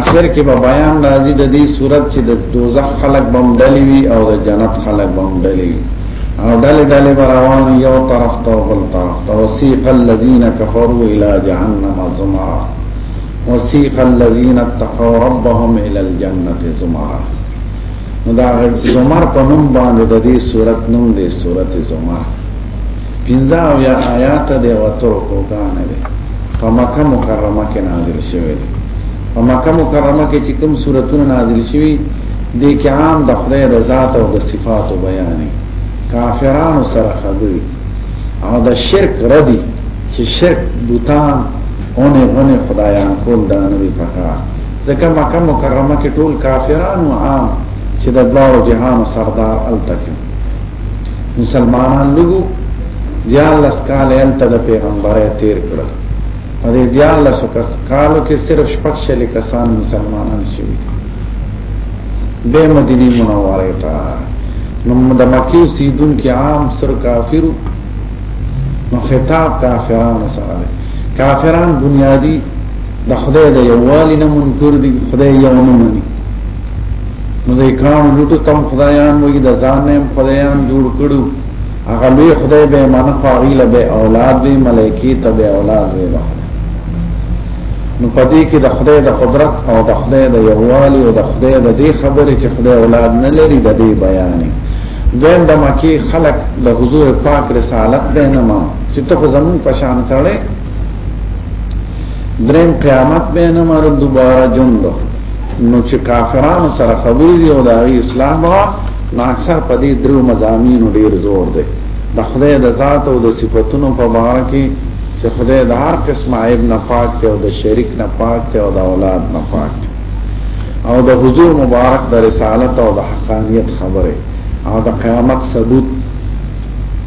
اخر کې به بیان راځي د دې صورت چې د دوزخ خلق بم ډلې وي او د جنت خلق بم ډلې وي او ډلې ډلې به روان یو طرف ته او بل طرف ته وسیق الذین کفروا الی جهنم زمرا وسیق الذین اتقوا ربهم الی الجنه زمرا نو دا زمر په نوم باندې د دې صورت نوم دی صورت زمر پنځه او یا آیات دی او تر قرآن دی په مکه مکرمه کې نازل شوی دی په مکه مکرمه کې چې کوم سورتونه نازل شوی دی کې عام د خدای د ذات او د صفاتو بیان کافرانو سره خبرې او د شرک ردی چې شرک بوتان اونه اونه خدایان کول دا نه وی پکا ځکه مکه مکرمه کې ټول کافرانو عام چې د دوه جهان سردار التکم مسلمانان لګو دیالس کال انت د پیغمبره تیر کړل په دې دیالس کالو کې صرف شپږ شل کسان مسلمانان شوي به مدینه منوره ته نو د مکی سیدون کې عام سر کافرو نو خطاب کافرانو سره دی کافران بنیادی د خدای د یووالي نه منکر دي خدای یو نه مني نو د کان لوټو تم خدایان وګي د ځان نه خدایان جوړ کړو هغه لوی خدای به معنی فاعل به اولاد دی ملائکی ته به اولاد دی نو پدې کې د خدای د قدرت او د خدای د یووالي او د خدای د دې خبرې چې خدای اولاد نه لري د دې بیانې دین د مکی خلق د حضور پاک رسالت دینما چې ته زمون پشان سره دریم قیامت به نه مر دوباره جون دو نو چې کافرانو سره خبرې دی او د اسلام وا نو اکثر په دې درو مزامینو ډیر زور دی د خدای د ذات او د صفاتونو په اړه کې چې خدای د هر قسم عیب نه پاک دی او د شریک نه پاک دی او د اولاد نه پاک دی او د حضور مبارک د رسالت او د حقانیت خبره او د قیامت ثبوت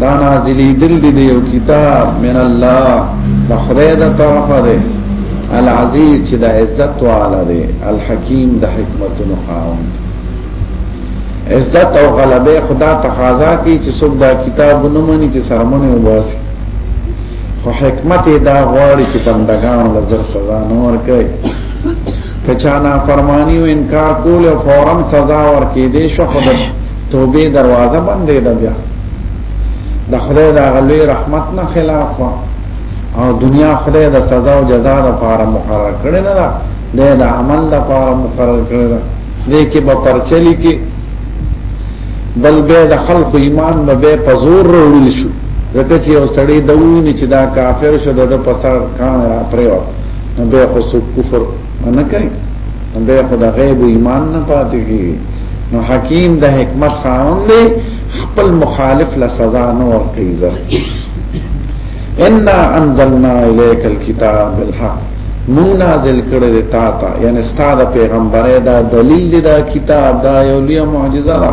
دا نازلی دل دی دیو کتاب من الله بخره دا طرف دی العزیز چې دا عزت والا دی الحکیم دا حکمت نخاون عزت او غلبه خدا تقاضا کی چې څوک دا کتاب نمانی چې سرمنه وباسي خو حکمت دا غواړي چې بندگان لزر سزا نه ورکړي کچانا فرمانی و انکار کول فورا سزا ورکې دې شو خدای توبه دروازه باندې ده بیا د خدای د غلوی رحمت نه خلاف وا او دنیا خدای د سزا او جزا لپاره مقرر کړی نه ده د عمل لپاره مقرر کړی ده دې کې به پرچلی کې بل به د خلق ایمان به به پزور وروړل شو ځکه چې یو سړی د ویني چې دا کافر شو د پسر کان پرې و نو به خو کفر نه کوي به خدا غیب ایمان نه پاتې کیږي نو حکیم د حکمت خاوند دی خپل مخالف له سزا نه ورکړي زر ان انزلنا الیک الكتاب بالحق مون نازل کړی دی تا ته یعنی ستاسو پیغمبره دا دلیل دی دا کتاب دا یو لوی معجزه ده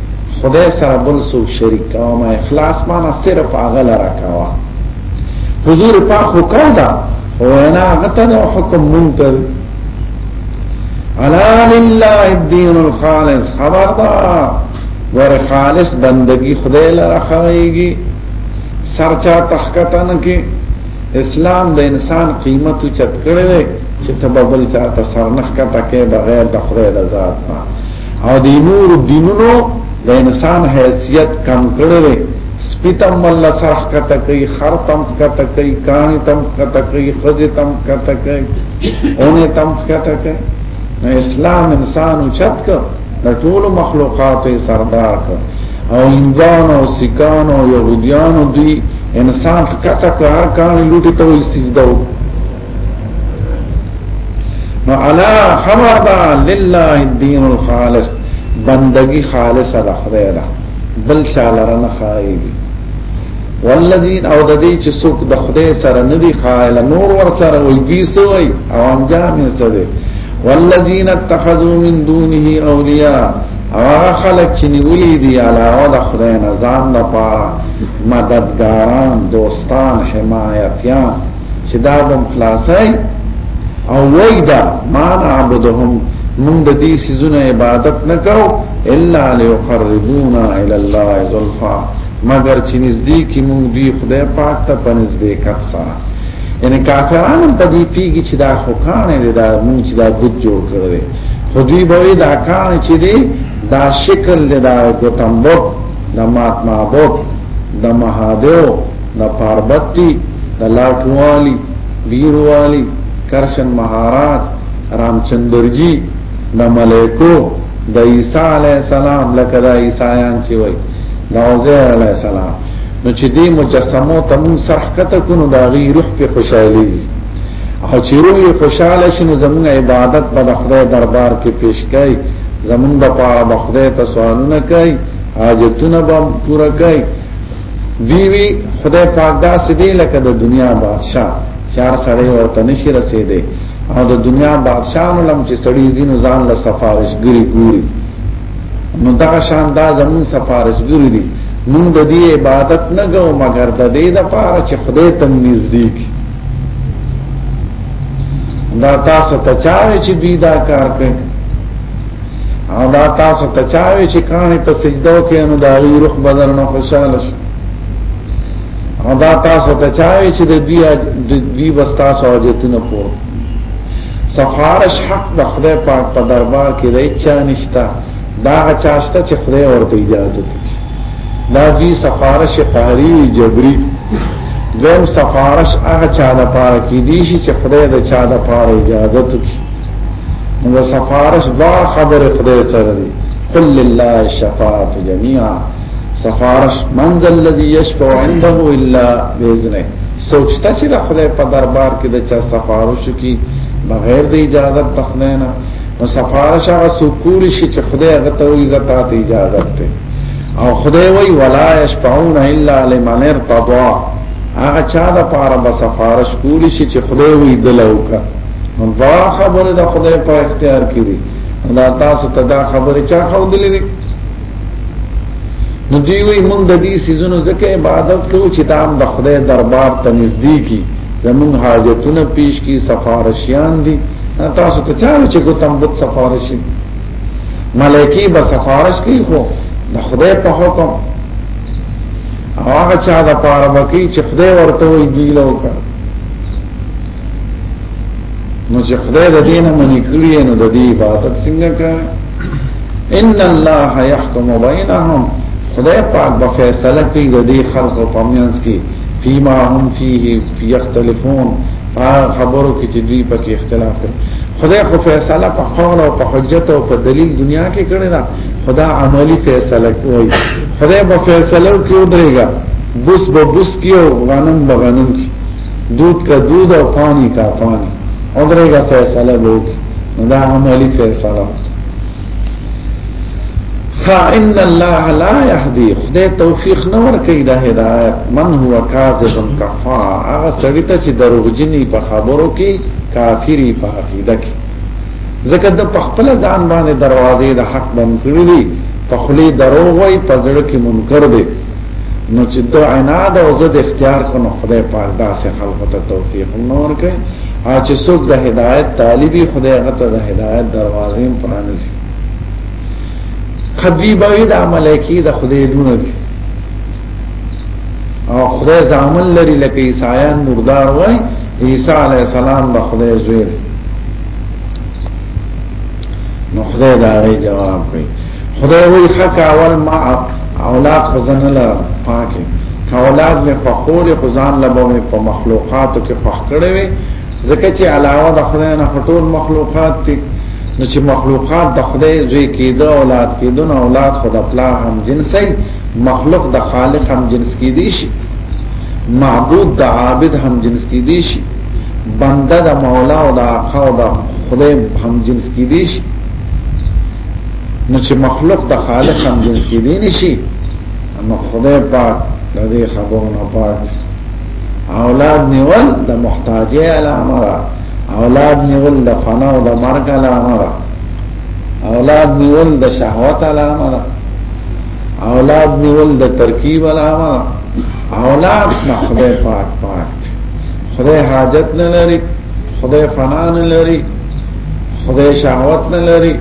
خدای سره بل سو شریک کوا ما اخلاص معنا صرف هغه لره کوا حضور پاک خو کولا او انا غته د حکم منتر الا لله الدين الخالص خبردار ور خالص بندگی خدای لره خويږي سرچا تخکتن کې اسلام د انسان قیمت چت کړي چې تبابل چاته سرنخ کټه کې بغیر د خدای رضا نه او د نور دینونو د انسان حیثیت کم کړل سپیتم ولا سرح کته کوي خرتم کته کوي کانی تم کته کوي خزی تم کته کوي اونه تم کته کوي نو اسلام انسان چت کړ د ټول مخلوقات سردار کړ او انسان او سکان او يهوديان دوی انسان کته کار کان لوټي ته سجده وکړي نو الا خبر دا لله الدين الخالص بندگی خالصه ده خدای ده بل شاله نه خایي والذین او د دې چې څوک د خدای سره نه دی خایل نور ور سره وي بي سوی او انجام یې څه دی والذین اتخذوا من دونه اولیاء هغه خلک چې نیولې دي علاوه د خدای نه ځان لپاره مددګاران دوستان حمایتیان چې دا بم خلاصای او وای دا ما نعبدهم من د دې سيزونه عبادت نکاو الا ليقربونا الى الله زلفا مگر چې نږدې کې موږ دی خدای پاک ته پنځ دې کړ سره یعنی کافرانو ته دی پیږي چې دا خو کانه دې دا موږ چې دا بوت جوړ کړل خو دوی به دا کانه چې دې دا شکل دې دا ګوتمبو د مات معبود د مهادیو دا پاربت دی دا لاټوالی لیروالی کرشن مهارات رامچندرجی دا ملیکو دا عیسی علیہ السلام لکه دا عیسایان چې وای دا عزیر علیہ السلام نو چې دې مجسمو ته مون سرح کته کو نو دا غي روح په خوشحالي دي او چې روح یې خوشاله شي نو زموږ عبادت په خدای دربار کې پیش کړي زموږ د پاره خدای ته سوالونه کوي حاجتونه به پوره کوي دیوی خدای پاک دا سدی لکه د دنیا بادشاہ چار سړی ورته نشي رسیدي او د دنیا بادشاہانو لم چې سړی زینو ځان له سفارش ګری ګوري نو دا شان دا زمون سفارش ګری دي مونږ د دې عبادت نه ګو مګر د دې د پاره چې خدای ته نږدې کی دا تاسو ته چاوي چې بي دا کار کوي او دا تاسو ته چاوي چې کانه په سجدو کې نو دا وی روح بدل نه خوشاله شي او دا تاسو ته چاوي چې د بیا د بی وستا سوجتونه پو سفارش حق د خدای پاک په دربار کې دی چا نشتا دا چاشته چې خدای ورته اجازه ورکړي دا دی سفارش قهری جبری دویم سفارش هغه چا د پاره کې دی چې خدای د چا د پاره اجازه ورکړي نو سفارش دا خبر خدای سره دی قل لله الشفاعه جميعا سفارش من ذا الذي يشفع عنده الا باذنه سوچتا چې د خدای په دربار کې د چا سفارش کی بغیر د اجازه تخنه نه نو سفارش هغه سکول شي چې خدای هغه ته عزت ته اجازه ته او خدای وی ولا يشفعون الا لمن ارتضى هغه چا د پاره به سفارش کولی شي چې خدای وی دلوکه دا خبره د خدای په اختیار کې دي دا تاسو ته دا خبره چا خو دلې نو دی وی مونږ د دې سيزونو ځکه عبادت کوو چې دا هم د خدای دربار ته نږدې کی زمون حاجتونه پیش کی سفارشیان دي تاسو ته چا چې کو تم بت سفارشي ملائکی به سفارش کوي خو د خدای په حکم هغه چا د پاره بکی چې خدای ورته وی دی لوکه نو چې خدای د دینه منی کړی نو د دې عبادت څنګه کوي ان الله يحكم بينهم خدای پاک به فیصله کوي د دې خلق په منځ کې فيما هم فيه يختلفون هغه خبرو کې چې دوی پکې اختلاف کوي خدای خو فیصله په قول او په حجت او په دلیل دنیا کې کړی دا خدا عملی فیصله کوي خدای به فیصله کوي درېګا بوس به بوس کیو غنم به غنم کی دود کا دود او پانی کا پانی عمره کا فیصله بوک دا عملی فیصله خا ان الله لا يهدي خدای توفیق نه ورکړي د هدایت من هو کاذب کفار هغه سړی ته چې دروغجنی په خبرو کې کافری په عقیده کې ځکه د خپل ځان باندې دروازې د حق بند کړې دي په خلی دروغ وي په ځړ کې منکر دي نو چې دا عناد او زد اختیار کو نو خدای پاک دا سه خلق ته توفیق نور کوي او چې څوک د هدایت طالبي خدای هغه ته د هدایت دروازې پرانیزي خدوی باوی دا ملائکی دا خدای دونه دی او خدای زامن لري لکه عیسایان مردار وای عیسی علی السلام به خدای زوی نو خدای دا غي جواب کوي خدای وی حق اول ما اولاد خزن له پاکه اولاد می په خور خزان لبو می په مخلوقاتو کې فخ کړی وي ځکه چې علاوه د خدای نه ټول مخلوقات دي نو چې مخلوقات د خدای زوی کېده اولاد کېده نو اولاد خدای پلا هم جنسي مخلوق د خالق هم جنس کېدی شي معبود د عابد هم جنس کېدی شي بنده د مولا او د آقا او د خدای هم جنس کېدی شي نو چې مخلوق د خالق هم جنس کې دی نشي نو خدای پاک د دې خبرو نه پاک اولاد نیول د محتاجه علامه را اولاد نیول د فنا او د مرګ علامه را اولاد نیول د شهوت علامه را اولاد نیول د ترکیب علامه را اولاد نه خدای پاک پاک خدای حاجت نه لري خدای فنا نه لري خدای شهوت نه لري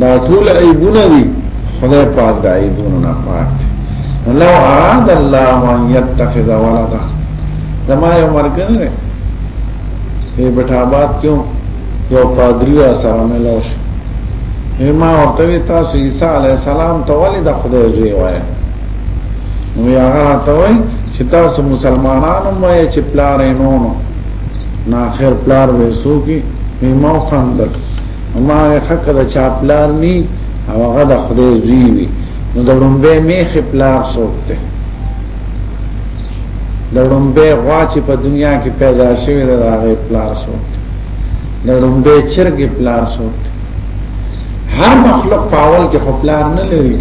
دا ټول عیبونه دي خدای پاک دا عیبونه نه پاک لو اراد الله ان يتخذ ولدا زما یو مرګ نه دی په بټا آباد کې یو پادری را سره ملوش ما ورته تاسو عیسی علی السلام ته ولې د خدای زوی وای نو یا هغه ته وای چې تاسو مسلمانانو مې چې پلار نه نو نه خیر پلار وې سو کې ما خندل ما حق د چا پلار ني او هغه د خدای زوی وي نو د لومبه میخ پلار سوکته د لومبه غوا چې په دنیا کې پیدا شوی د هغه پلار سوکته د لومبه چرګ پلار سوکته هر مخلوق په اول کې خپل نه لري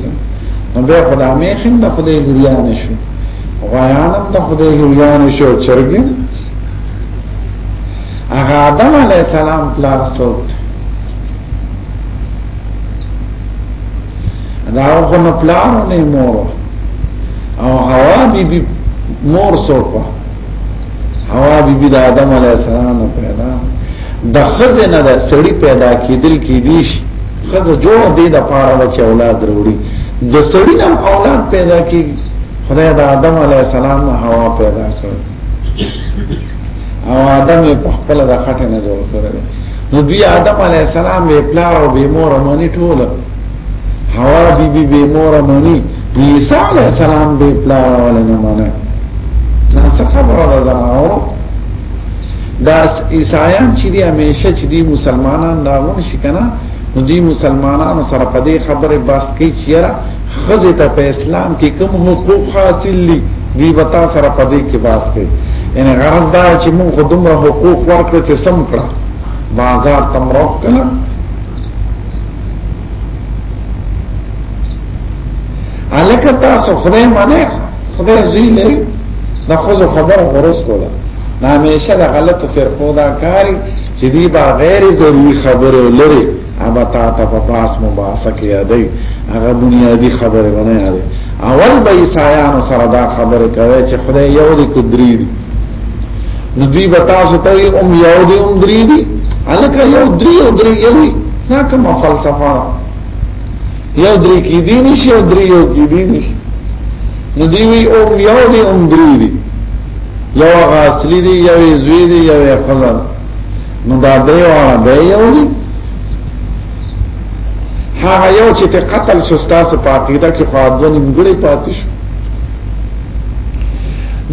نو به خدای میخ د خدای ګریان نشو غیانم د خدای ګریان نشو چرګ هغه آدم علی السلام پلار څوک دا هغه نو پلار نه مور او حوا بی بی مور څوک حوا بی بی د آدم علی السلام پیدا د خزنه د سړی پیدا کیدل کی دیش خزه جوړ دی د پاره چې اولاد وروړي د سړی نم اولاد پیدا کی خدای د آدم علی السلام حوا پیدا کړ او آدم په خپل د خټه نه جوړ کړی نو بیا آدم علی السلام به پلار او به مور مانی ټول حوا بی بی به مور مانی عیسی علی السلام به پلار او نه مانی دا څه خبره ده زموږ دا عیسایان چې دی همیشه چې دی مسلمانان دا ونه شي کنه نو دی مسلمانانو سره په دې خبره باس کوي چې خزه ته په اسلام کې کوم حقوق حاصل دي دی وتا سره پدې کې باس کوي ان غرض دا چې موږ خو دومره حقوق ورکړو چې سم کړه بازار تم روک کړه الکه تاسو خدای باندې خدای زینې د خوځ خبر ورس کوله همیشه د غلط فرقو دا کاری چې دی با غیر ضروری خبره لري ابا تا ته په باس مباسه کې یادې هغه بنیادی خبره ونه یادې اول به عیسایانو سره دا خبره کوي چې خدای یو دی کدری دی نو دوی به تاسو ته ام یو دی ام دری دی الکه یو دری او دری یو دی نا کوم فلسفه یو دری کې دی نشي یو دری یو کې دی نشي نو دوی وی ام یو دی ام دری دی یو غاسلی دی یو زوی دی یو خلل نو دا دیو اړه دی یو دی هغه یو چې ته قتل شو ستاسو په عقیده کې خو ځنې مګړې پاتې شو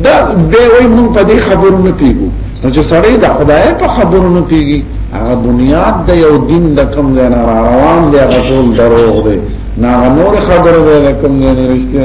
دا به وي مونږ په دې خبرو نه پیګو نو چې سړی د خدای په خبرو نه پیګي هغه بنیاد د یو دین د کم ځای نه روان دی هغه ټول دروغ دی نه نور خبره ده کوم نه رښتیا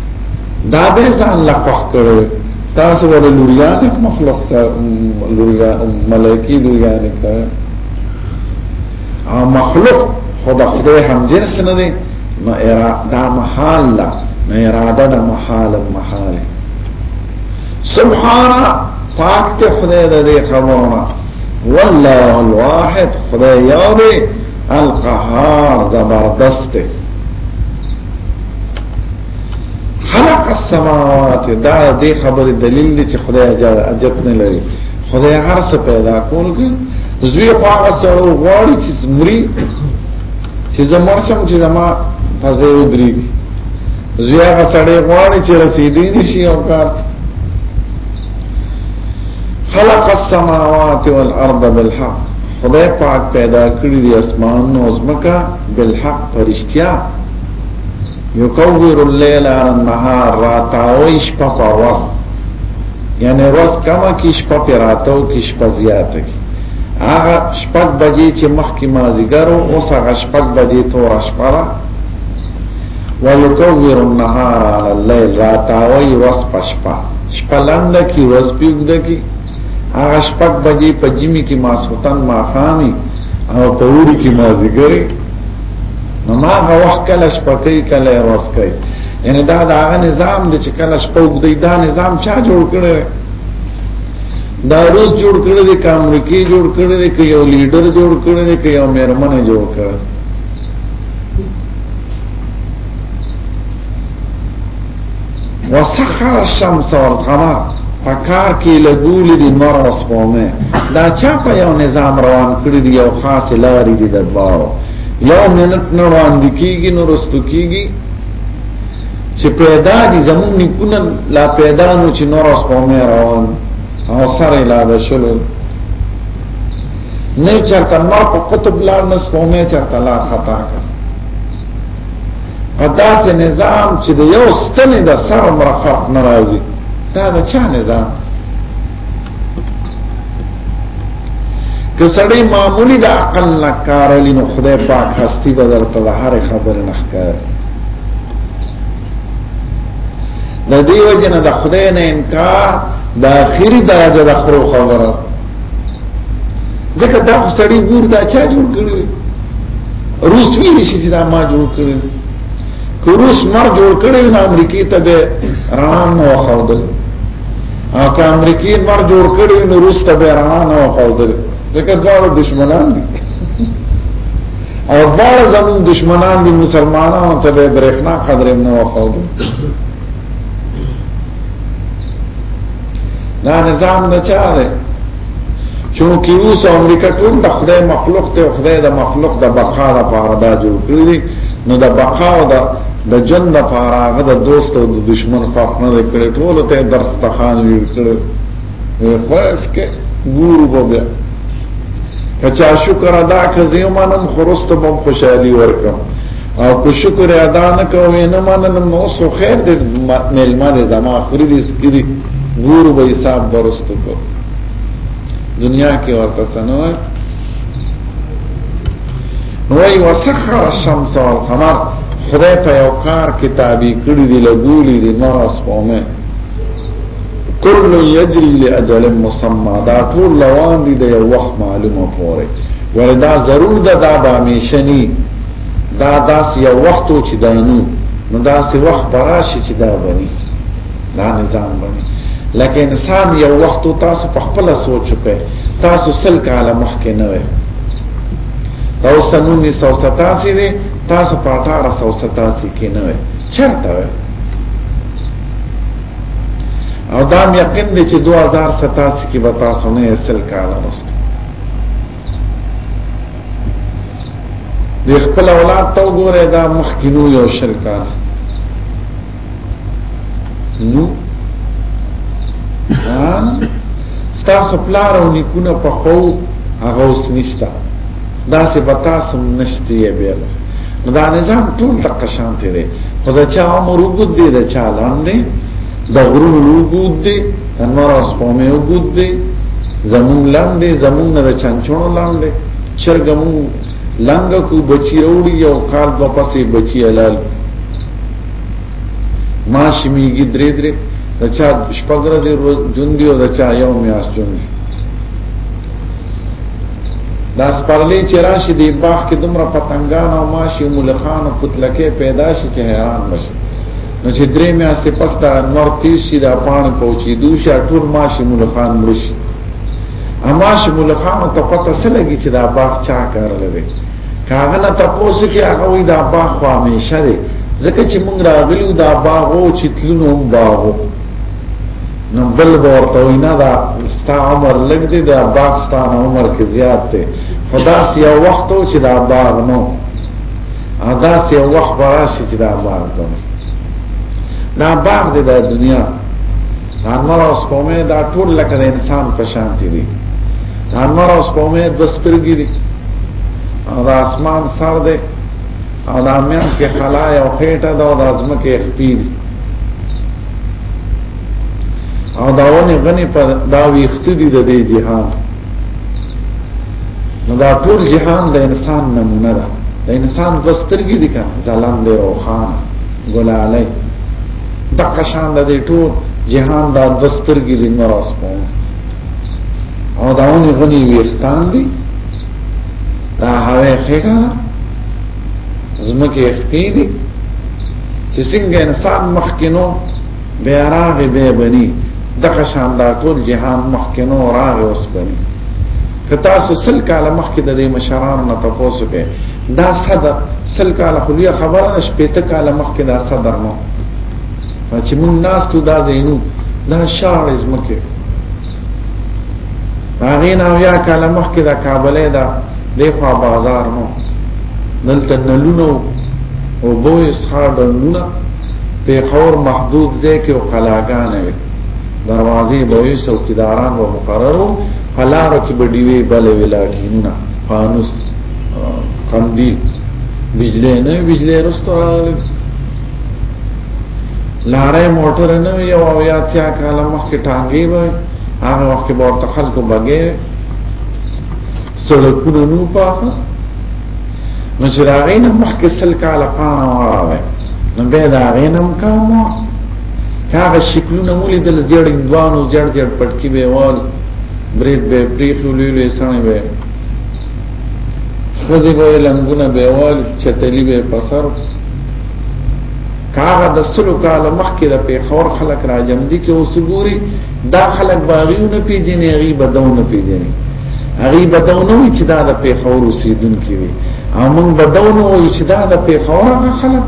دا به ځان لا خوښ کړو تاسو ور لوریان مخلوق ته لوریا ملائکی لوریان ته او مخلوق خدا خدای هم جنس نه دی نو دا محال لا نو اراده دا محال محال سبحانه پاک ته خدای دې خبرونه والله الواحد خدای یو دی القهار زبردست خلق السماوات دا دې خبره دلیل دی چې خدای اجازه نه لري خدای هر څه پیدا کول کې زوی خو هغه سره غواړي چې مري چې زمور شم چې زما فزه ودري زوی هغه سره غواړي چې رسیدي نشي او کار خلق السماوات والارض بالحق خدای پاک پیدا کړی دی اسمان او زمکا بالحق فرشتیا یکور الليل على النهار راتاوی شپه په ورځ یعنی ورځ کما کی شپه پر راتاو کی شپه زیاته کی هغه شپږ بجې چې مخکې مازیګرو اوس هغه شپږ بجې تور شپه را ويكور النهار على الليل راتاوی ورځ په شپه شپه لنده کی ورځ پیږده کی هغه شپږ بجې په جمی کې ماسوتن ماخامي او په وری کې مازیګری نو ما هغه وخت کله شپکې کله ورځ کوي یعنی دا دا هغه نظام دی چې کله شپوک دی دا نظام چا جوړ کړی دا روز جوړ کړی دی که امریکې جوړ کړی دی که یو لیډر جوړ کړی دی که یو مېرمن جوړ کړی وسخر الشمس والقمر پکار کې لګول دي نور وسپومه دا چا په یو نظام روان کړی دی یو خاص لاري دی د باو یو منټ نه روان دي کیږي نو رستو کیږي چې پیدا دي زمون نکونه لا پیدا نو چې نور وسپومه روان او سره لا بشل نه چرته نور په قطب لار نه سپومه چرته لا خطا کړ په داسې نظام چې د یو ستنې د سر مرفق ناراضي دا د چا نظام که سړی معمولی د عقل نه کار لري نو خدای پاک هستی به درته د هر خبرې نه ښکار د دې وجنه د خدای نه انکار د اخیری درجه د خرو خبره ځکه دا خو سړی ګور دا چا جوړ کړی روس ویلی شي چې دا ما جوړ کړی که روس ما جوړ کړی نو امریکې ته به رڼا نه وښودل او که امریکې ما جوړ کړی نو روس ته به رڼا نه وښودل ځکه دواړه دشمنان دي او دواړه زموږ دشمنان دي مسلمانانو ته به برېښنا قدر نه وښودل دا نظام نه چاره چونکی اوس امریکا ټول د خدای مخلوق ته خدای د مخلوق د بقا لپاره دا جوړ کړی نو د بقا او د د جن لپاره هغه د دوست او د دشمن فرق نه کړی ټول ته درس تخان وی کړی خو اس کې ګورو به بیا کچا شکر ادا کزیو منم خرست بم خوشحالی ورکم او که شکر ادا نه کوي نه مننه نو اوس خیر دې مېلمه دې زما خوري دې سکري ګور به حساب برستو کو دنیا کې ورته سنوي نو ای وسخر الشمس والقمر خدای په یو کار کې تابع کړی دی لګولې دی نور اسمه کل یجری لاجل مسمى دا ټول روان دي د یو وخت معلومه پوره ولدا ضرور ده دا به همیشنی دا داس یو وخت و چې دانو نو داس وخت براشي چې دا بني دا نظام بني لکه انسان یو وخت تاسو په خپل سوچ په تاسو سل کاله مخکې نه وي دا اوس نو 1987 دی تاسو په 1887 کې نه وي چرته وي او دا یقین دی چې 2087 کې به تاسو نه سل کاله وروسته د خپل اولاد ته وګوره دا مخکینو یو شل کال نو ستاسو پلار او نیکونه په خو هغه اوس نشته دا څه په تاسو نشته یې بیل دا نظام ټول تک شان دی خو دا چا عمر وګد دی دا چا لاندې د غرونو وګد دی انور او سپومې وګد دي زمون لاندې زمون نه چانچونو لاندې چرګمو لنګ کو بچی وروړي او کال په پسې بچی حلال ما شمیږي درې درې د چا شپګره دې جون دی او د چا یو میاس جون دی دا سپرلی چې راشي دی باغ کې دومره پتنګان او ماشي ملخان او پتلکې پیدا شي چې حیران بشي نو چې درې میاشتې پس دا نور تیز شي دا پاڼې پوچې دوی شي ټول ماشي ملخان مړ شي اماش ملخان ته پته څه لګي چې دا باغ چا کار لوي کاغه نه تاسو کې هغه وي دا باغ خو همیشه دی ځکه چې موږ راغلیو دا باغ او چې تلونو هم باغ نو بل ورته وینا دا ستا عمر لګ دی دا باغ ستا عمر کې زیات دی خدا سي وخت چې دا باغ نو ادا سه وخت براشي چې دا بار کوم نا باغ دې د دنیا انور اوس کومه دا ټول لکه د انسان په شان دي انور اوس کومه د سترګې دي او د اسمان سر دی او د امیان کې خلا او خېټه ده او د ازمکه خپې دي او داونه غني په دا ویخت دي د دې جهان نو دا ټول جهان د انسان نمونه ده د انسان د سترګې دي کنه ځلان دی او خان ګلاله د قشان د ټول جهان دا د سترګې دي نور اوس په او داونی غنی ویختان دی دا هوه خیګا زمکه اختی دی چې څنګه انسان مخکینو بیا راغې بیا بنی دغه شان دا ټول جهان مخکنو راغې اوس بنی که تاسو سل کاله مخکې د دې مشرانو نه تاسو کې دا صدر سل کاله خو بیا خبره نش پېته کاله مخکې دا صدر نو چې موږ ناس ته دا زینو دا شاړې زمکه هغه نه بیا کاله مخکې دا کابلې دا د خوا بازار نو دلته نلونو او بوې ښار د نونه پیښور محدود ځای کې او قلاګانې وي دروازې به وي څوکیداران به مقررو قلارو کې به ډیوې بلې وي لاټینونه فانوس قندیل بجلی نه بجلی رستو راغلی لارې موټر نه یو او یا تیا کاله مخکې ټانګې وي هغه وخت به ورته خلکو بګې سړکونه نو پاخه نو چې دا غینه مخکې سل کاله پاڼه وراوي نو به دا غینه هم کامو هغه شکلونه مولې د جړ اندوانو جړ جړ پټکی به وال برید به پریخو لیلې سانه به خزی به لنګونه به وال چتلی به پسر کاغه د سلو کاله مخکې د پیښور خلک راجم دي کې اوس ګوري دا خلک باغیونه پیژنې غي بدونه پیژنې هغه بدونه وي چې دا د پیښور اوسیدونکو وي او موږ بدونه وي چې دا د پیښور هغه خلک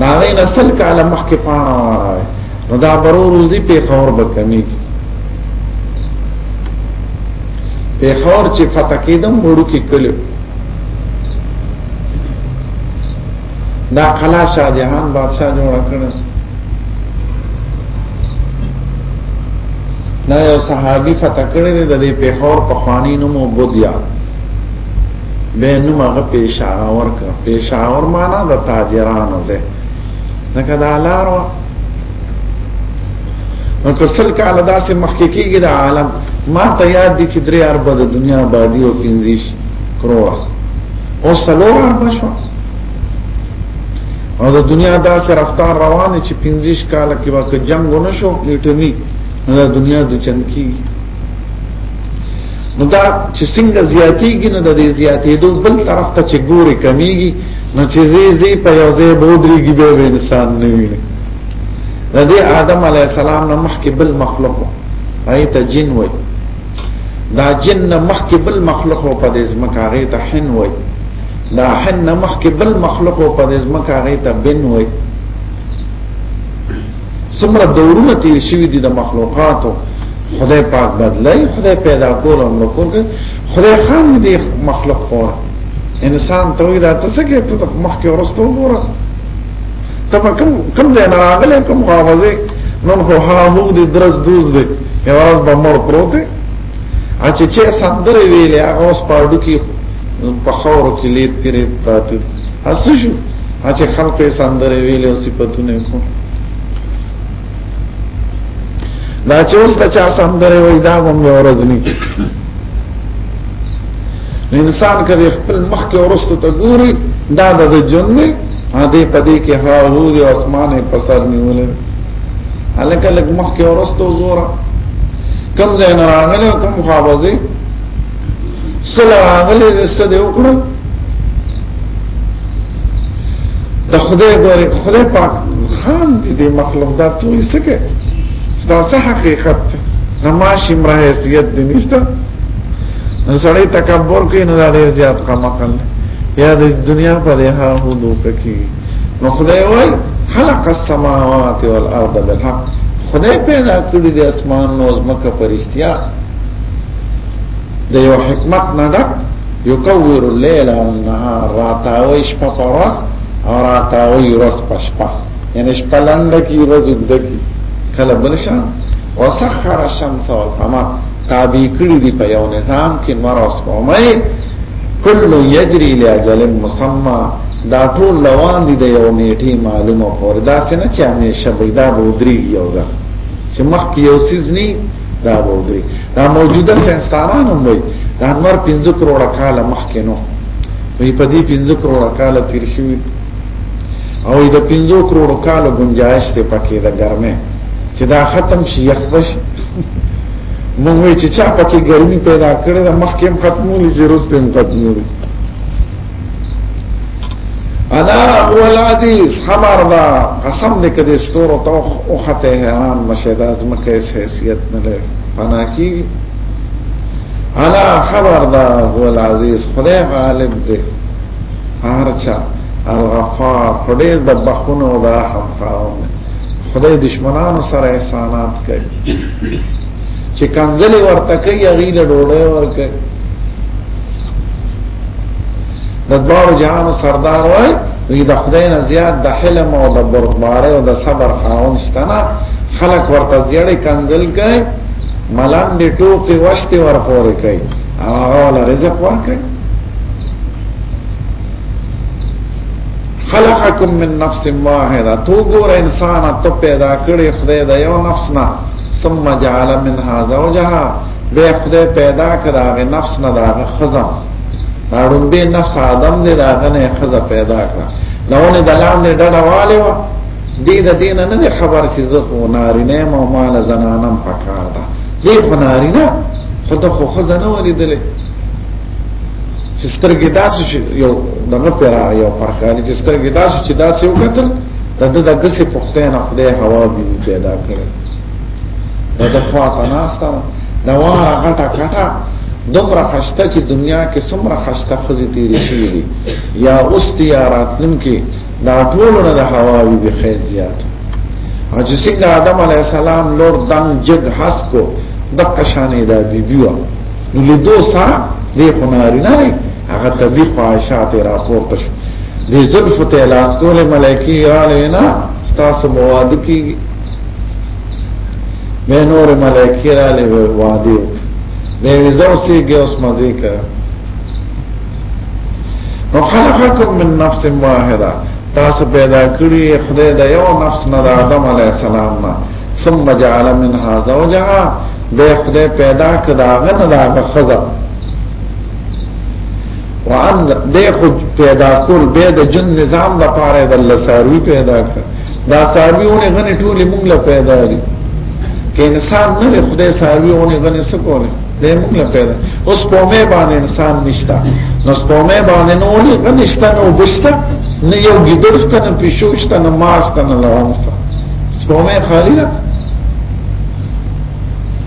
دا غي نسل کاله مخکې پاڼه واره نو دا برو روزي پیښور به کمی کی پیښور چې فتح کېدم وړو کې کلو دا قلا شاه جهان بادشاہ جوړ کړ دا یو صحابي فتح کړی دی د دې پیښور په خوانی نوم وبدیا به نوم هغه پیښاور کا پیښاور معنا د تاجرانو ده لکه دا لار و نو کسل کاله داسې مخکې کېږي د عالم ما ته یاد دي چې درې اربه د دنیا آبادي او پنځه کروړه او څلور اربه شو او د دنیا دا سره رفتار روان چې 15 کال کې وخت جنگ ونه شو اټمی نو د دنیا د چن کی نو دا چې څنګه زیاتیږي نو د دې زیاتېدو بل طرف ته چې ګوري کمیږي نو چې زی زی په یو ځای بودريږي به انسان نه وي د دې آدم علی السلام نه مخکې بل مخلوق ایت جن وای دا جن نه مخکې بل مخلوق په دې ځمکه هغه ته حن وای دا حن نمخ کې بل مخلوق او په دزمه کاغې ته بن وای سمره دورونه تیر شوی دي د مخلوقاتو خدای پاک بدلای خدای پیدا کول او نو کول خدای خان دې مخلوق خور انسان ته وی دا ته څه کې ته مخ کې ورستو وره ته کوم کوم ځای نه راغلی کوم غواځي نن خو هغه موږ دې درز دوز دې یوازې به مر پروت دی چې چې سندره ویلې هغه اوس پاړو کې په خورو کې لیت پیری پاتې هڅه شو چې خلق یې سندره ویلې او صفاتونه کو دا چې اوس ته چا سندره وای دا هم یو ورځ نه انسان کله خپل مخ کې ورستو ته ګوري دا د ژوند نه هدي پدې کې ها هو د اسمانه په سر نیولې هلکه لګ مخ کې ورستو زوره کم ځای نه راغلی کوم خابزي سلام علی رسته دی وکړه د خدای ګورې خدای پاک خان دې د مخلوق دا ټول څه کې دا څه حقیقت ده نماش امره حیثیت دې نشته نو سړی تکبر کوي نه ډېر زیات قمقل یا د دنیا په لها هو دوک کی نو خدای وای خلق السماوات والارض بالحق خدای پیدا کړی د اسمان او زمکه پرشتیا د یو حکمت نه ډک یکور الليل والنهار راتاوي شپه پرس او راتاوي ورځ په شپه یعنی شپه لنډ کی ورځ وګد کی کله بل شان وسخر الشمس والقمر تابع کړی دی په یو نظام کې نور اوس کومه کل یجری لاجل مسمى دا ټول روان دي د یو نیټه معلومه پور دا څنګه چې همیشه بيدا بودري یو ځل چې مخکې یو سیز نه دا وګړي دا موجوده سنستانان هم وي دا نور 15 کروڑه کال مخکې نو وي په دې 15 کروڑه کال تیر شوی او دا 15 کروڑه کال گنجائش ته پکې دا ګرمه چې دا ختم شي یخبش مونږ چې چا پکې ګرمي پیدا کړې دا مخکې هم ختمولې چې روز ته هم ختمولې انا اول حدیث خبر دا قسم دې کده ستور تو او خته حیران مشه دا زما کیس حیثیت نه لري پنا کی انا خبر دا اول عزیز خدای غالب دې هر چا الغفار خدای د بخونو دا هم خاوند خدای دشمنانو سره احسانات کوي چې کنځلې ورته کوي هغه له ډوړې ورکه د دوار جهان سردار وای وی د خدای نه زیات د حلم او د برباره او د صبر خاون شتنه خلق ورته زیړې کنځل کوي ملان دې ټوکې وشته ورپورې کوي هغه ول رزق ورکړي خلقکم من نفس واحده تو ګور انسان ته پیدا کړی خدای دا یو نفس نه ثم جعل منها زوجها به خدای پیدا کړه نفس نه دا خزم اړم به نفس آدم دې دا غنه خزه پیدا کړه نوونه دلام دې ډډواله و دې د دین نه خبر چې زه خو ناری نه ما مال زنانم پکار ده دې خو ناری نه خو ته خو خزه نه ولیدلې چې سترګې داسې یو دغه پیرا یو پرخالي چې سترګې داسې چې داسې وکتل دا د دغه پښتنه خدای هوا دی پیدا کړی دا د خوا تناستا دا واره غټه غټه دومره خشته چې دنیا کې څومره خشته خزي تیرې شي دي یا اوس تیارات نن کې دا ټول نه د هوا به خیر زیات او چې څنګه آدم علی السلام لور دم جګ حس کو د قشانې دا بیبیو نو لیدو سره دې خناري نه هغه طبي خواهشات راپورته شو دې زلف ته لاس کولې ملایکی رااله نه تاسو مواد کیږي مې نور ملایکی رااله وادي دې زو سیږي اوس مزه کړ نو خلقکم من نفس واحده تاسو پیدا کړی خدای د یو نفس نه د آدم علی السلام نه ثم جعل منها زوجها به خدای پیدا کړه هغه نه د هغه خزه وان د خود پیدا کول به د جن نظام د پاره د الله ساروی پیدا کړ دا سارویونه غني ټول موږ له پیدا دي کې انسان نه له خدای سارویونه غني څه کوله د موږ له پیدا اوس په مې باندې انسان نشتا نو په مې باندې نو ولې غني شته نو بشتا نه یو ګیدرسته نه پښوشته نه ماسته نه لوامسته په مې خالی ده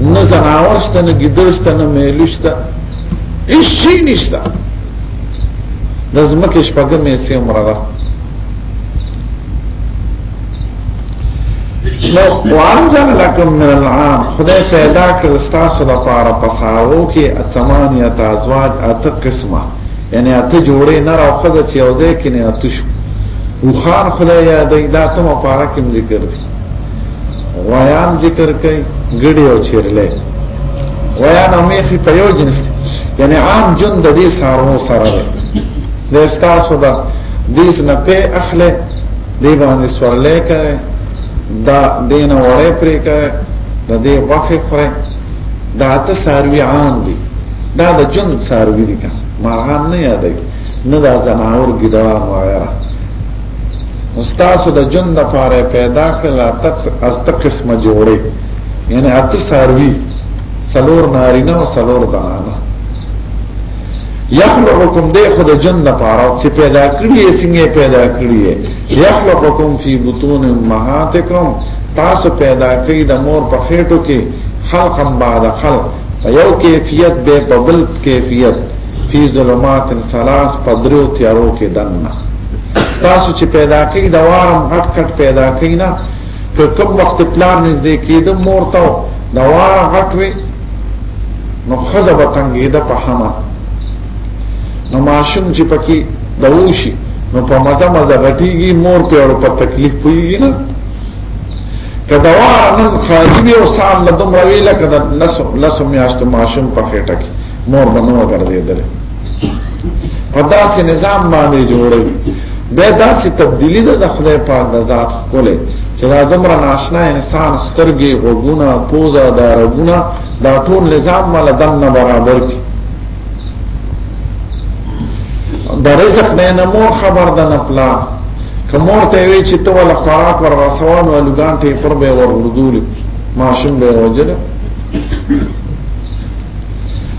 نه زناور شته نه ګیدړ شته نه میلو شته هیڅ شي نشته د ځمکې شپږمې سي عمره ده نو وانزل لکم من العام خدای پیدا کړ تاسو لپاره پساو کې اتمانیه تازواج اته قسمه یعنی اته جوړې نه راوخذ چې او دې کې نه اتش وخان خدای یادې دا تم پاره کې ذکر دي غویان ذکر کوي ګډي او چیرلې غویان او میخي په یو جنس دي یعنی عام جون د دې سارو سره دی د استاسو دا دې نه په اخله دې باندې سورلې کوي دا دین وړې پرې کوي د دې وخه پرې دا ته ساروی عام دي دا د جون ساروی دي کا مرغان نه یادوي نه دا زناور ګډا وایره استاسو د جن د پاره پیدا کړل تک از تک قسم جوړي یعنی اتی ساروی سلور نارینه او سلور دانه یخلقکم دی خود جن د پاره چې پیدا کړی یې څنګه پیدا کړی یې یخلقکم فی بطون امهاتکم تاسو پیدا کړی د مور په خېټو کې خلقم بعد خلق یو کیفیت به په بل کیفیت فی ظلمات ثلاث پدرو تیارو کې دنه تاسو چې پیدا کړئ د وارم غټ کټ پیدا کړئ نه که کوم وخت پلان نږدې کېدم مور ته د وار غټ وي نو خزه به تنګې ده په حما نو ماشوم چې پکې دوشي نو په مزه مزه غټيږي مور په اړه په تکلیف پويږي نه کدا نن خالی به وسان له دوم راوی لکه د نس لس میاشت ماشوم په خټه کې مور بنو ګرځیدل په داسې نظام باندې جوړي به داسې تبدیلی ده د خدای په ذات کوله چې دا دومره ناشنا انسان سترګې غوګونه پوزه دا رګونه دا ټول نظام مله دنه برابر کی د رزق نه نه مور خبر ده نه پلا کمور ته وی چې ته ولا خوراک ور رسوان او لګان ته پر به ور وردول ماشوم به وجره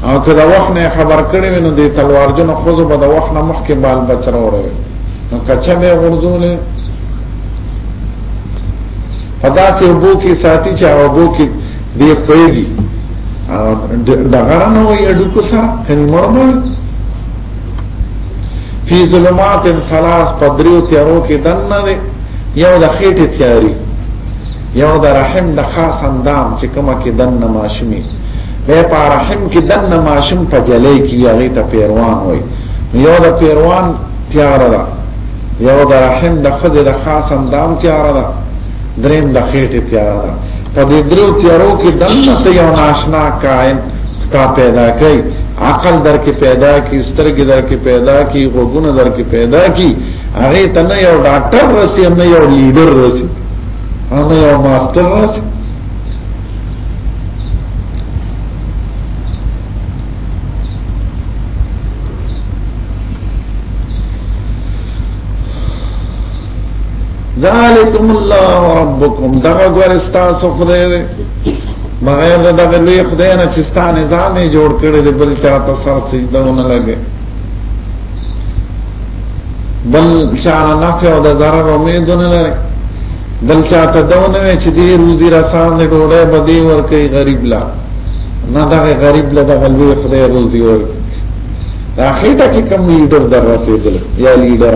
او که دا وخت نه خبر کړی ونه د تلوار جن خو به دا وخت نه مخکې بال بچر وره نو کچا به وردول پدا ته وبو کې ساتي چې وبو کې دې پرېږي دا غرانه وي اډو کو سره کني مرمه فی ظلمات ثلاث پدریو تیارو کې دنه دی یو د خېټه تیاری یو د رحم د خاص اندام چې کومه کې دنه ماشومي به په رحم کې دنه ماشوم په جلې کې هغه ته پیروان وي یو د پیروان تیار ده یو د رحم د خځه د خاص اندام تیار ده دریم د خېټه تیار ده په دې درو تیارو کې دنه ته یو ناشنا کائن کا پیدا کړي عقل در کې پیدا کی سترګې در کې پیدا کی غوګونه در کې پیدا کی هغه ته نه یو ډاکټر رسی نه یو لیډر رسی نه یو ماستر رسی ذالکم الله ربکم دا غوړ استاسو خدای دی بغیر دا د لوی خدای نه چې ستاسو نظام یې جوړ کړی دی بل چا ته سر سجده نه لګي بل شان نفع او د ضرر امید نه لري بل چا ته دونه چې دی روزي رسان دی ډوړې بدی ور کوي غریب لا نه دا غریب لا د لوی خدای روزي ور اخیټه کې کم لیډر در رسیدل یا لیډر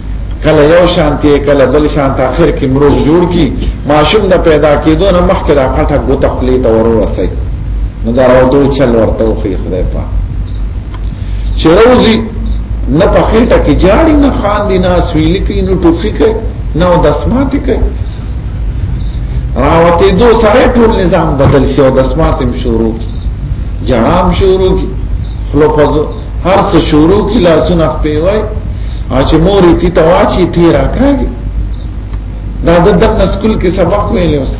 کله یو شانتی کله بل شانت اخر کې مروز جوړ کی ماشوم د پیدا کېدو نه مخکې دا کټه ګو تقلید ورو رسي نو دا ورته چل ورته خو خدای په چې روزي نه په خېټه کې جاړي نه خان دي نه سویل کې نو ټوفي کې نه د اسمات کې راوته دو سره ټول نظام بدل شو د اسمات هم شروع کی جرام شروع کی خلوفزو هر څه شروع کی لاسونه پیوای او چې مورې تی تواچی تی راکاږي دا د دغه سکول کې سبق ویلې اوس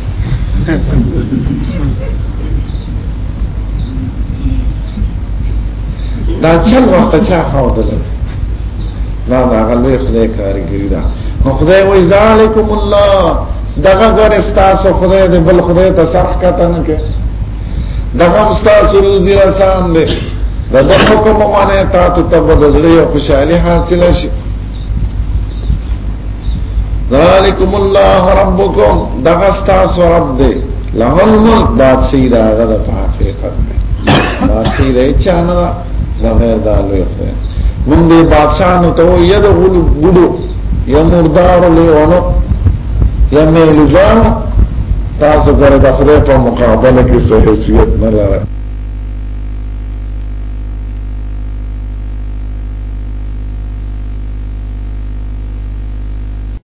دا چل وخت چا خاو دلته دا دا غلوی خدای کاریګری دا نو خدای وای ذالکم الله دغه ګور استاسو خدای دې بل خدای ته سرخ کته نه کې دغم ستاسو رضی آسان دی دا دا حکم مانے تا تو تب دزلی و خوشحالی حاصل شی ذالکم اللہ ربکم دغا ستاسو رب دی لہو الملک بادشی دا آغا دا پا حقیقت دی بادشی دا اچانا دا بغیر دا لوی خوی من دی بادشانو تو ید غلو گلو یا مردارو لیونو یا میلوزانو تاسو کړه د خدای په مقابله کې څه حیثیت نه لري